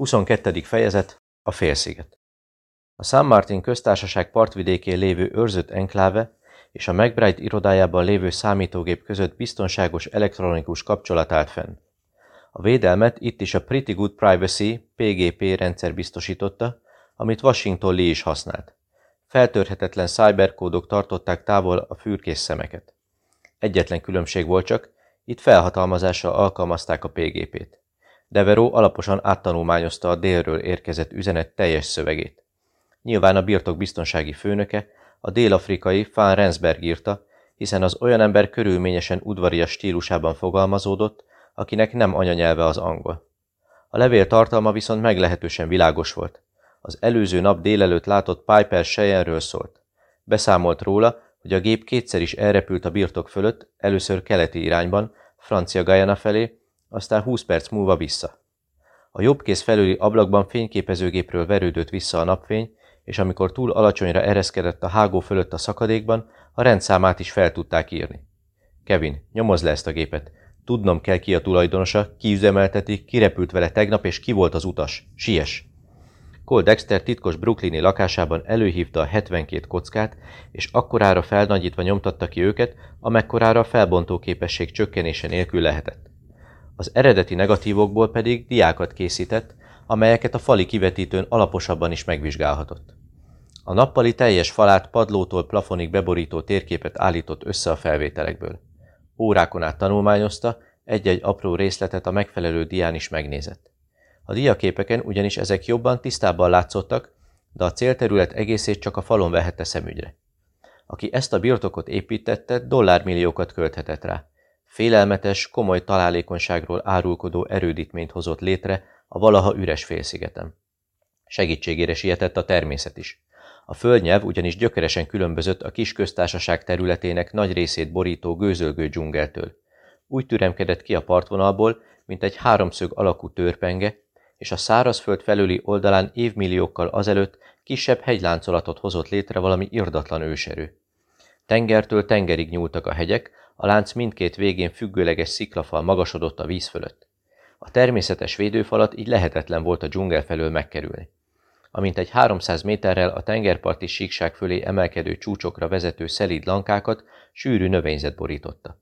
22. fejezet A félsziget A San Martin köztársaság partvidékén lévő őrzött enkláve és a McBride irodájában lévő számítógép között biztonságos elektronikus kapcsolat állt fenn. A védelmet itt is a Pretty Good Privacy PGP rendszer biztosította, amit Washington Lee is használt. Feltörhetetlen cyberkódok tartották távol a fürkész szemeket. Egyetlen különbség volt csak, itt felhatalmazással alkalmazták a PGP-t. Deveró alaposan áttanulmányozta a délről érkezett üzenet teljes szövegét. Nyilván a birtok biztonsági főnöke, a dél-afrikai Fán Rensberg írta, hiszen az olyan ember körülményesen udvarias stílusában fogalmazódott, akinek nem anyanyelve az angol. A levél tartalma viszont meglehetősen világos volt. Az előző nap délelőtt látott Piper Cheyenről szólt. Beszámolt róla, hogy a gép kétszer is elrepült a birtok fölött, először keleti irányban, Francia Guyana felé, aztán 20 perc múlva vissza. A jobb kéz felüli ablakban fényképezőgépről verődött vissza a napfény, és amikor túl alacsonyra ereszkedett a hágó fölött a szakadékban, a rendszámát is fel tudták írni. Kevin, nyomozd le ezt a gépet. Tudnom kell ki a tulajdonosa, ki üzemelteti, ki repült vele tegnap, és ki volt az utas. Siess! Cole Dexter titkos brooklyni lakásában előhívta a 72 kockát, és akkorára felnagyítva nyomtatta ki őket, amekkorára a felbontó képesség csökkenése nélkül lehetett. Az eredeti negatívokból pedig diákat készített, amelyeket a fali kivetítőn alaposabban is megvizsgálhatott. A nappali teljes falát padlótól plafonig beborító térképet állított össze a felvételekből. Órákon át tanulmányozta, egy-egy apró részletet a megfelelő dián is megnézett. A diaképeken ugyanis ezek jobban tisztában látszottak, de a célterület egészét csak a falon vehette szemügyre. Aki ezt a birtokot építette, dollármilliókat költhetett rá. Félelmetes, komoly találékonyságról árulkodó erődítményt hozott létre a valaha üres félszigeten. Segítségére sietett a természet is. A földnyelv ugyanis gyökeresen különbözött a kis köztársaság területének nagy részét borító gőzölgő dzsungeltől. Úgy türemkedett ki a partvonalból, mint egy háromszög alakú törpenge, és a szárazföld felüli oldalán évmilliókkal azelőtt kisebb hegyláncolatot hozott létre valami irdatlan őserő. Tengertől tengerig nyúltak a hegyek, a lánc mindkét végén függőleges sziklafal magasodott a víz fölött. A természetes védőfalat így lehetetlen volt a dzsungel felől megkerülni. Amint egy 300 méterrel a tengerparti síkság fölé emelkedő csúcsokra vezető szelíd lankákat sűrű növényzet borította.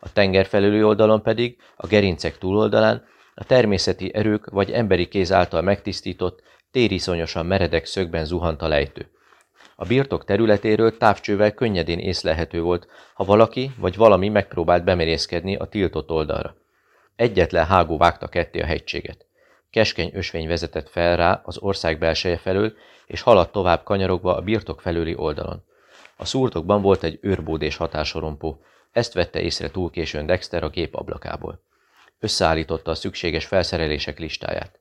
A tenger felüli oldalon pedig, a gerincek túloldalán, a természeti erők vagy emberi kéz által megtisztított, tériszonyosan meredek szögben zuhant a lejtő. A birtok területéről távcsővel könnyedén észlelhető volt, ha valaki vagy valami megpróbált bemerészkedni a tiltott oldalra. Egyetlen hágó vágta ketté a hegységet. Keskeny ösvény vezetett fel rá az ország belseje felől, és haladt tovább kanyarogva a birtok felüli oldalon. A szúrtokban volt egy őrbódés hatásorompó, ezt vette észre túl későn Dexter a gép ablakából. Összeállította a szükséges felszerelések listáját.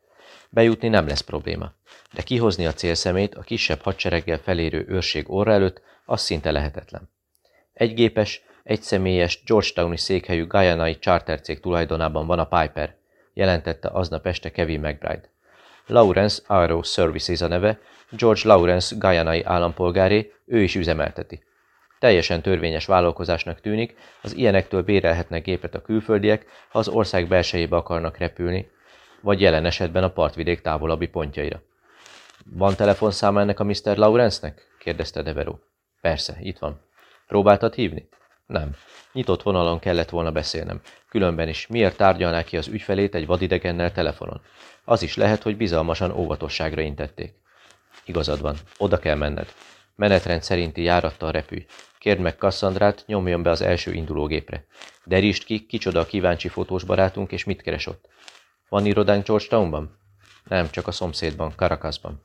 Bejutni nem lesz probléma, de kihozni a célszemét a kisebb hadsereggel felérő őrség orra előtt az szinte lehetetlen. Egy gépes, egy személyes Georgetowni székhelyű Guyanai cég tulajdonában van a Piper, jelentette aznap este Kevin McBride. Lawrence Aero Services a neve, George Lawrence Guyanai állampolgáré, ő is üzemelteti. Teljesen törvényes vállalkozásnak tűnik, az ilyenektől bérelhetnek gépet a külföldiek, ha az ország belsejébe akarnak repülni, vagy jelen esetben a partvidék távolabbi pontjaira. Van telefonszáma ennek a Mr. Lawrence-nek? kérdezte Deveró. Persze, itt van. Próbáltad hívni? Nem. Nyitott vonalon kellett volna beszélnem. Különben is miért tárgyalná ki az ügyfelét egy vadidegennel telefonon? Az is lehet, hogy bizalmasan óvatosságra intették. Igazad van, oda kell menned. Menetrend szerinti járattal repülj. Kérd meg Kasszandrát, nyomjon be az első indulógépre. Derítsd ki, kicsoda a kíváncsi fotós barátunk, és mit keres ott. Van irodánk Georgetownban? Nem, csak a szomszédban, Caracasban.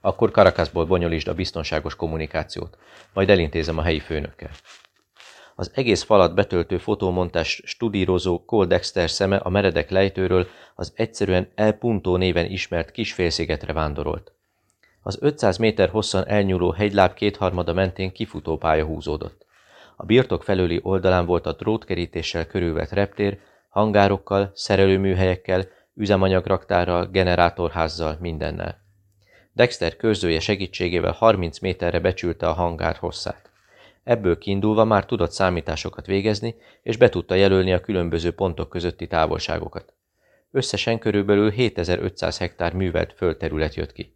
Akkor Caracasból bonyolítsd a biztonságos kommunikációt, majd elintézem a helyi főnökkel. Az egész falat betöltő fotómontás studírozó Cole Dexter szeme a meredek lejtőről az egyszerűen El Punto néven ismert kis félszigetre vándorolt. Az 500 méter hosszan elnyúló hegyláb kétharmada mentén kifutópálya húzódott. A birtok felőli oldalán volt a drótkerítéssel körülvett reptér, hangárokkal, szerelőműhelyekkel, üzemanyagraktárral, generátorházzal, mindennel. Dexter körzője segítségével 30 méterre becsülte a hangár hosszát. Ebből kiindulva már tudott számításokat végezni, és be tudta jelölni a különböző pontok közötti távolságokat. Összesen körülbelül 7500 hektár művelt földterület jött ki.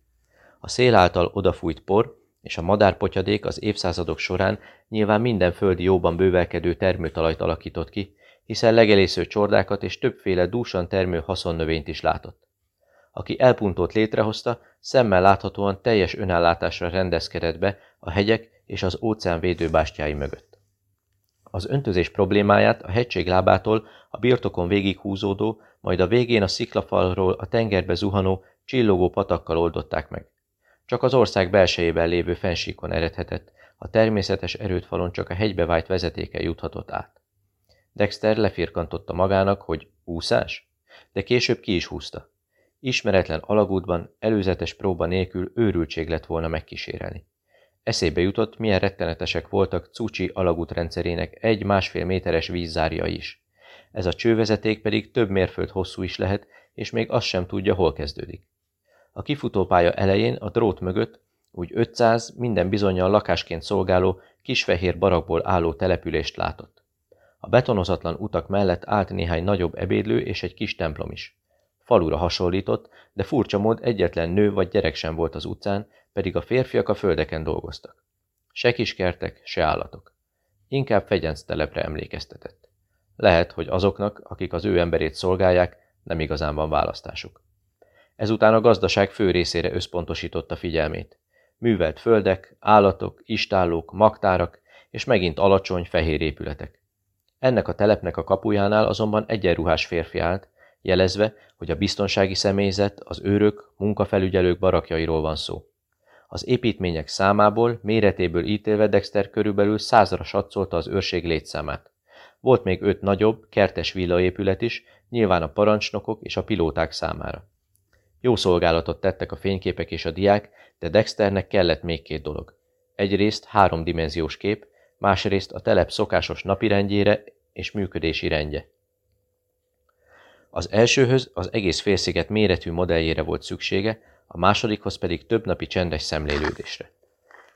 A szél által odafújt por és a madárpotyadék az évszázadok során nyilván minden földi jóban bővelkedő termőtalajt alakított ki, hiszen legelésző csordákat és többféle dúsan termő haszonnövényt is látott. Aki elpuntót létrehozta, szemmel láthatóan teljes önállátásra rendezkedett be a hegyek és az óceán védőbástyái mögött. Az öntözés problémáját a hegység lábától a birtokon végig húzódó, majd a végén a sziklafalról a tengerbe zuhanó, csillogó patakkal oldották meg. Csak az ország belsejében lévő fensíkon eredhetett, a természetes erőtfalon csak a hegybe vájt vezetéke juthatott át. Dexter lefirkantotta magának, hogy úszás, de később ki is húzta. Ismeretlen alagútban, előzetes próba nélkül őrültség lett volna megkísérelni. Eszébe jutott, milyen rettenetesek voltak Cucsi alagútrendszerének egy-másfél méteres vízzárja is. Ez a csővezeték pedig több mérföld hosszú is lehet, és még azt sem tudja, hol kezdődik. A kifutópálya elején a drót mögött úgy 500 minden bizonyal lakásként szolgáló kisfehér barakból álló települést látott. A betonozatlan utak mellett állt néhány nagyobb ebédlő és egy kis templom is. Falura hasonlított, de furcsa mód egyetlen nő vagy gyerek sem volt az utcán, pedig a férfiak a földeken dolgoztak. Se kiskertek, se állatok. Inkább fegyenc telepre emlékeztetett. Lehet, hogy azoknak, akik az ő emberét szolgálják, nem igazán van választásuk. Ezután a gazdaság fő részére összpontosította figyelmét. Művelt földek, állatok, istállók, magtárak, és megint alacsony, fehér épületek. Ennek a telepnek a kapujánál azonban egyenruhás férfi állt, jelezve, hogy a biztonsági személyzet, az őrök, munkafelügyelők barakjairól van szó. Az építmények számából, méretéből ítélve Dexter körülbelül százra satszolta az őrség létszámát. Volt még öt nagyobb, kertes villaépület is, nyilván a parancsnokok és a pilóták számára. Jó szolgálatot tettek a fényképek és a diák, de Dexternek kellett még két dolog. Egyrészt háromdimenziós kép, másrészt a telep szokásos napirendjére és működési rendje. Az elsőhöz az egész félsziget méretű modelljére volt szüksége, a másodikhoz pedig több napi csendes szemlélődésre.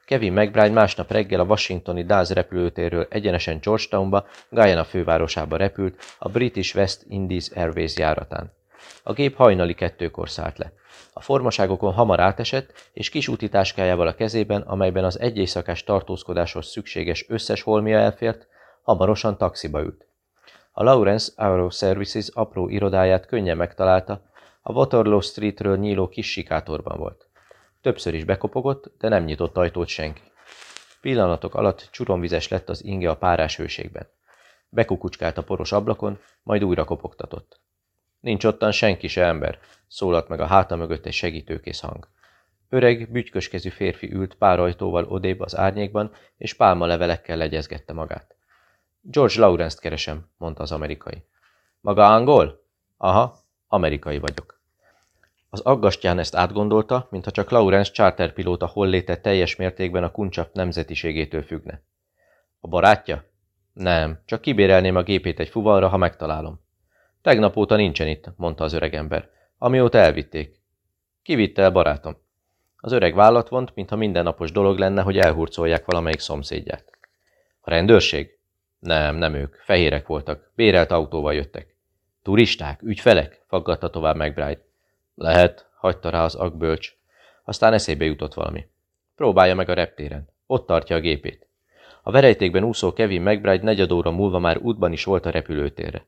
Kevin McBride másnap reggel a washingtoni Dulles repülőtérről egyenesen Georgetownba, Guyana fővárosába repült a British West Indies Airways járatán. A gép hajnali kettőkor szállt le. A formaságokon hamar átesett, és kis útitáskájával a kezében, amelyben az egy éjszakás tartózkodáshoz szükséges összes holmia elfért, hamarosan taxiba ült. A Lawrence Aero Services apró irodáját könnyen megtalálta, a Waterloo Streetről nyíló kis sikátorban volt. Többször is bekopogott, de nem nyitott ajtót senki. Pillanatok alatt csuromvizes lett az inge a párás hőségben. Bekukucskált a poros ablakon, majd újra kopogtatott. Nincs ottan senki se ember, szólalt meg a háta mögött egy segítőkész hang. Öreg, bütyköskezű férfi ült pár ajtóval odébb az árnyékban, és pálma levelekkel legyezgette magát. George Lawrence-t keresem, mondta az amerikai. Maga angol? Aha, amerikai vagyok. Az aggastyán ezt átgondolta, mintha csak Lawrence charterpilóta holléte teljes mértékben a kuncsap nemzetiségétől függne. A barátja? Nem, csak kibérelném a gépét egy fuvalra, ha megtalálom. Tegnap óta nincsen itt, mondta az öregember. Amióta elvitték. Kivitte el, barátom. Az öreg vállat vont, mintha mindennapos dolog lenne, hogy elhurcolják valamelyik szomszédját. A rendőrség? Nem, nem ők. Fehérek voltak. Bérelt autóval jöttek. Turisták? Ügyfelek? faggatta tovább McBride. Lehet, hagyta rá az agbölcs. Aztán eszébe jutott valami. Próbálja meg a reptéren. Ott tartja a gépét. A verejtékben úszó Kevin McBride negyed óra múlva már útban is volt a repülőtérre.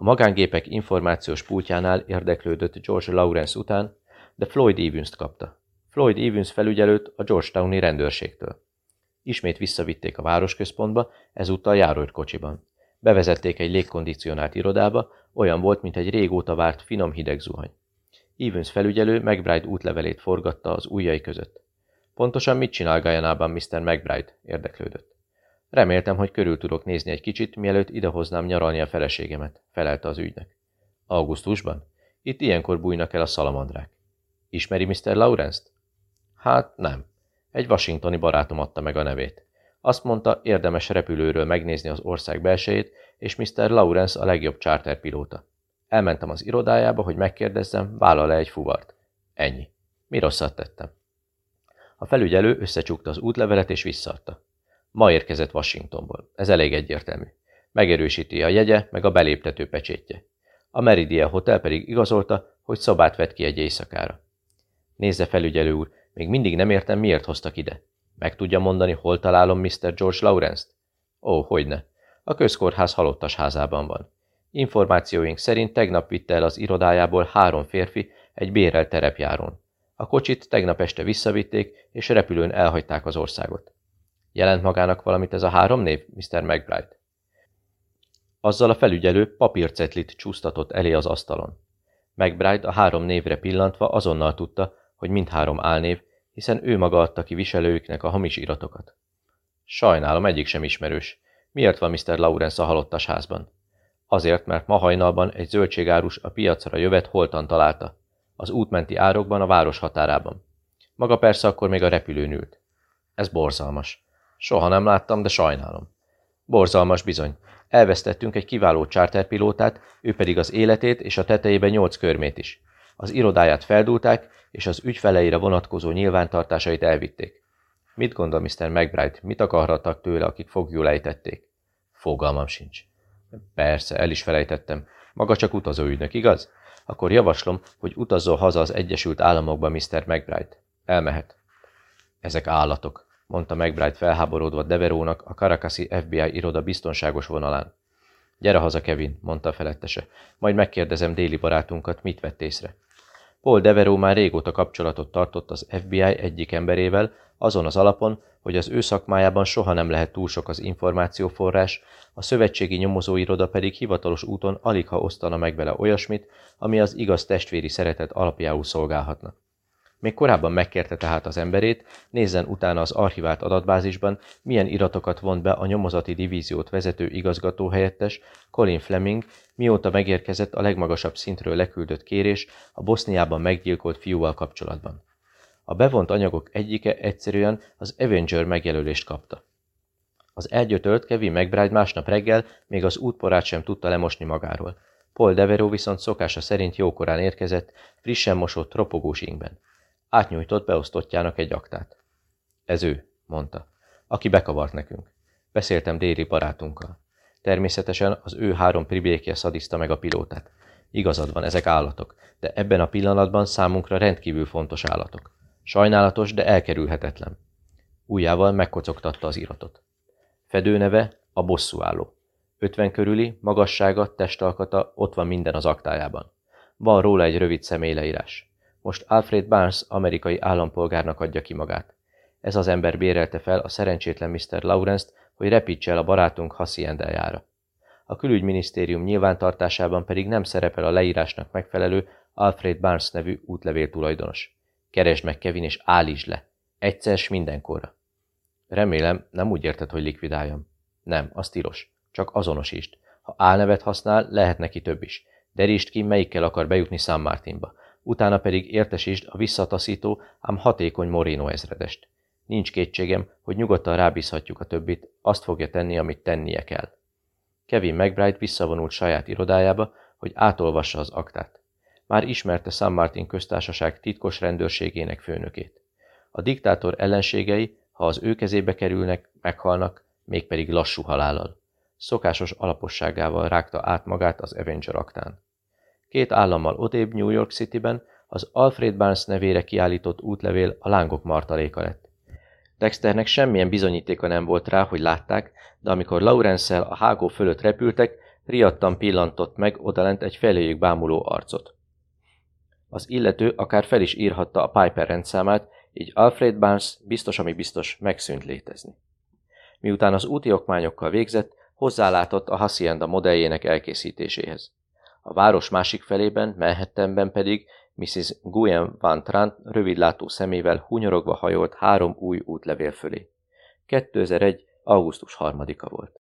A magángépek információs pultjánál érdeklődött George Lawrence után, de Floyd Evans-t kapta. Floyd Evans felügyelőt a Georgetowni rendőrségtől. Ismét visszavitték a városközpontba, ezúttal járót kocsiban. Bevezették egy légkondicionált irodába, olyan volt, mint egy régóta várt finom hideg zuhany. Evans felügyelő McBride útlevelét forgatta az ujjai között. Pontosan mit csinál Gajanában Mr. McBride? érdeklődött. Reméltem, hogy körül tudok nézni egy kicsit, mielőtt idehoznám nyaralni a feleségemet, felelte az ügynek. Augusztusban? Itt ilyenkor bújnak el a szalamandrák. Ismeri Mr. Lawrence-t? Hát nem. Egy washingtoni barátom adta meg a nevét. Azt mondta, érdemes repülőről megnézni az ország belsejét, és Mr. Lawrence a legjobb charterpilóta. Elmentem az irodájába, hogy megkérdezzem, vállal-e egy fuvart. Ennyi. Mi rosszat tettem? A felügyelő összecsukta az útlevelet és visszaadta. Ma érkezett Washingtonból. Ez elég egyértelmű. Megerősíti a jegye, meg a beléptető pecsétje. A Meridian Hotel pedig igazolta, hogy szobát vett ki egy éjszakára. Nézze, felügyelő úr, még mindig nem értem, miért hoztak ide. Meg tudja mondani, hol találom Mr. George Lawrence-t? Ó, hogyne. A közkórház halottas házában van. Információink szerint tegnap vitte el az irodájából három férfi egy bérelt terepjáron. A kocsit tegnap este visszavitték, és repülőn elhagyták az országot. Jelent magának valamit ez a három név, Mr. McBride? Azzal a felügyelő papírcetlit csúsztatott elé az asztalon. McBride a három névre pillantva azonnal tudta, hogy mindhárom álnév, hiszen ő maga adta ki viselőiknek a hamis iratokat. Sajnálom, egyik sem ismerős. Miért van Mr. Lawrence a halottas házban? Azért, mert ma hajnalban egy zöldségárus a piacra jövet holtan találta. Az útmenti árokban a város határában. Maga persze akkor még a repülőn ült. Ez borzalmas. Soha nem láttam, de sajnálom. Borzalmas bizony. Elvesztettünk egy kiváló charterpilótát, ő pedig az életét és a tetejében nyolc körmét is. Az irodáját feldúlták, és az ügyfeleire vonatkozó nyilvántartásait elvitték. Mit gondol Mr. McBride, mit akarhattak tőle, akik fogjul ejtették? Fogalmam sincs. Persze, el is felejtettem. Maga csak utazóügynök, igaz? Akkor javaslom, hogy utazzon haza az Egyesült Államokba, Mr. McBride. Elmehet. Ezek állatok, mondta McBride felháborodva Deverónak a Caracasi FBI iroda biztonságos vonalán. Gyere haza, Kevin, mondta a felettese. Majd megkérdezem déli barátunkat, mit vett észre. Paul Deveró már régóta kapcsolatot tartott az FBI egyik emberével, azon az alapon, hogy az ő szakmájában soha nem lehet túl sok az információforrás, a szövetségi nyomozóiroda pedig hivatalos úton alig ha osztana meg vele olyasmit, ami az igaz testvéri szeretet alapjául szolgálhatna. Még korábban megkérte tehát az emberét, nézzen utána az archivált adatbázisban, milyen iratokat vont be a nyomozati divíziót vezető igazgató helyettes Colin Fleming, mióta megérkezett a legmagasabb szintről leküldött kérés a Boszniában meggyilkolt fiúval kapcsolatban. A bevont anyagok egyike egyszerűen az Avenger megjelölést kapta. Az elgyötölt Kevin McBride másnap reggel még az útporát sem tudta lemosni magáról. Paul Deveró viszont szokása szerint jókorán érkezett, frissen mosott, ropogós ingben. Átnyújtott beosztottjának egy aktát. Ez ő, mondta, aki bekavart nekünk. Beszéltem déli barátunkkal. Természetesen az ő három pribékje szadiszta meg a pilótát. Igazad van, ezek állatok, de ebben a pillanatban számunkra rendkívül fontos állatok. Sajnálatos, de elkerülhetetlen. Újjával megkocogtatta az iratot. Fedőneve a bosszúálló. Ötven körüli, magassága, testalkata, ott van minden az aktájában. Van róla egy rövid személyleírás. Most Alfred Barnes amerikai állampolgárnak adja ki magát. Ez az ember bérelte fel a szerencsétlen Mr. Lawrence-t, hogy repítse el a barátunk Haciendájára. A külügyminisztérium nyilvántartásában pedig nem szerepel a leírásnak megfelelő Alfred Barnes nevű útlevél tulajdonos. Keresd meg, Kevin, és állítsd le. Egyszer s mindenkorra. Remélem, nem úgy érted, hogy likvidáljam. Nem, az tilos. Csak azonosítsd. Ha álnevet használ, lehet neki több is. Derítsd ki, melyikkel akar bejutni San Martinba. Utána pedig értesítsd a visszataszító, ám hatékony Moreno ezredest. Nincs kétségem, hogy nyugodtan rábízhatjuk a többit, azt fogja tenni, amit tennie kell. Kevin McBride visszavonult saját irodájába, hogy átolvassa az aktát. Már ismerte San Martin köztársaság titkos rendőrségének főnökét. A diktátor ellenségei, ha az ő kezébe kerülnek, meghalnak, mégpedig lassú halállal. Szokásos alaposságával rágta át magát az Avenger aktán. Két állammal odébb New York Cityben az Alfred Barnes nevére kiállított útlevél a lángok martaléka lett. Dexternek semmilyen bizonyítéka nem volt rá, hogy látták, de amikor lawrence a hágó fölött repültek, riadtan pillantott meg odalent egy feléjük bámuló arcot. Az illető akár fel is írhatta a Piper rendszámát, így Alfred Barnes biztos, ami biztos, megszűnt létezni. Miután az úti okmányokkal végzett, hozzálátott a Hacienda modelljének elkészítéséhez. A város másik felében, Manhattanben pedig Mrs. Guyen Van Trant rövidlátó szemével hunyorogva hajolt három új útlevél fölé. 2001. augusztus harmadika volt.